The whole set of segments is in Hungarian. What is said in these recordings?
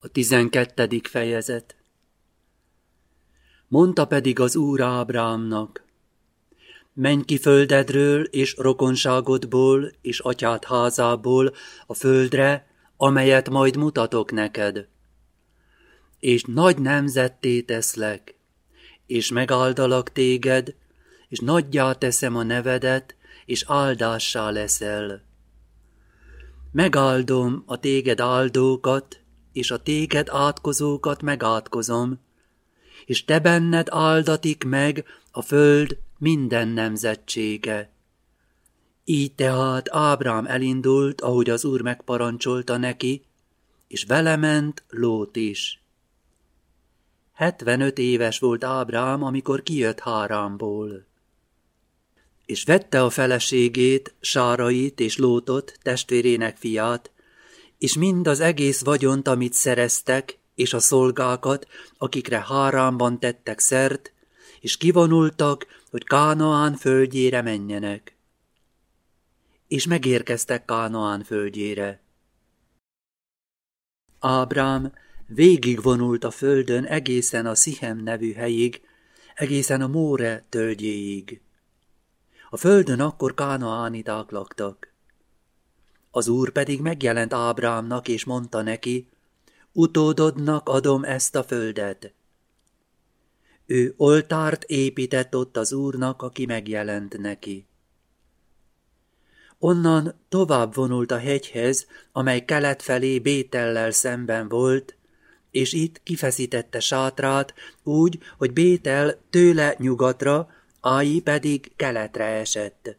A tizenkettedik fejezet Mondta pedig az úr Ábrámnak, menj ki földedről és rokonságodból és atyád házából a földre, amelyet majd mutatok neked. És nagy nemzetté teszlek, és megáldalak téged, és nagyjá teszem a nevedet, és áldássá leszel. Megáldom a téged áldókat, és a téged átkozókat megátkozom, és te benned áldatik meg a föld minden nemzetsége. Így tehát Ábrám elindult, ahogy az Úr megparancsolta neki, és vele ment Lót is. Hetvenöt éves volt Ábrám, amikor kijött Hárámból. És vette a feleségét, Sárait és Lótot, testvérének fiát, és mind az egész vagyont, amit szereztek, és a szolgákat, akikre Hárámban tettek szert, és kivonultak, hogy Kánaán földjére menjenek. És megérkeztek Kánaán földjére. Ábrám végigvonult a földön egészen a Szihem nevű helyig, egészen a Móre tölgyéig. A földön akkor Kánaániták laktak. Az úr pedig megjelent Ábrámnak, és mondta neki, utódodnak adom ezt a földet. Ő oltárt épített ott az úrnak, aki megjelent neki. Onnan tovább vonult a hegyhez, amely kelet felé Bétellel szemben volt, és itt kifeszítette sátrát úgy, hogy Bétel tőle nyugatra, Ái pedig keletre esett.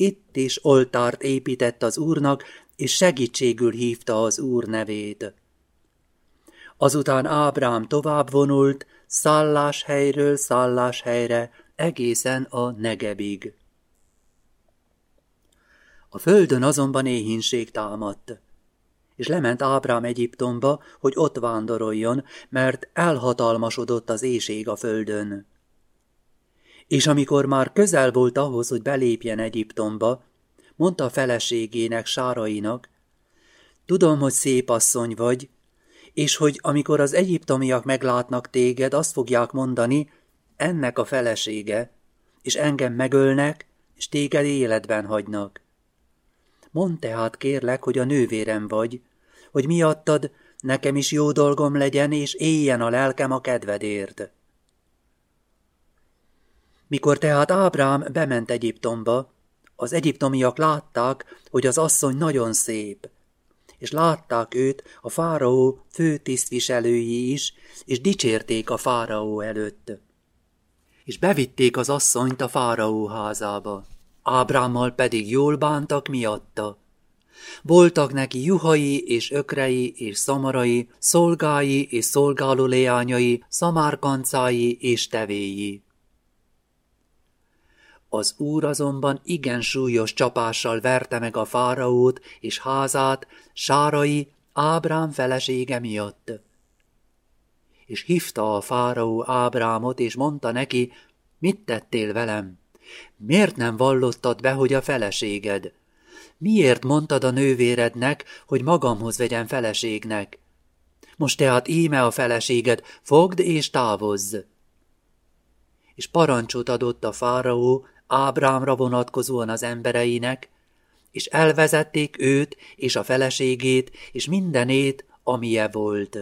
Itt is oltárt épített az úrnak, és segítségül hívta az úr nevét. Azután Ábrám tovább vonult, szálláshelyről szálláshelyre, egészen a Negebig. A földön azonban éhínség támadt, és lement Ábrám Egyiptomba, hogy ott vándoroljon, mert elhatalmasodott az éjség a földön. És amikor már közel volt ahhoz, hogy belépjen Egyiptomba, mondta a feleségének, Sárainak, tudom, hogy szép asszony vagy, és hogy amikor az egyiptomiak meglátnak téged, azt fogják mondani, ennek a felesége, és engem megölnek, és téged életben hagynak. Mondd tehát kérlek, hogy a nővérem vagy, hogy miattad nekem is jó dolgom legyen, és éljen a lelkem a kedvedért. Mikor tehát Ábrám bement Egyiptomba, az egyiptomiak látták, hogy az asszony nagyon szép, és látták őt a fáraó főtisztviselői is, és dicsérték a fáraó előtt. És bevitték az asszonyt a fáraó házába. Ábrámmal pedig jól bántak miatta. Voltak neki juhai és ökrei és szamarai, szolgái és szolgáló leányai, szamárkancái és tevéi. Az úr azonban igen súlyos csapással verte meg a fáraót és házát Sárai, Ábrám felesége miatt. És hívta a fáraó Ábrámot, és mondta neki, mit tettél velem? Miért nem vallottad be, hogy a feleséged? Miért mondtad a nővérednek, hogy magamhoz vegyen feleségnek? Most tehát íme a feleséged, fogd és távozz! És parancsot adott a fáraó Ábrámra vonatkozóan az embereinek, és elvezették őt és a feleségét, és mindenét, amilye volt.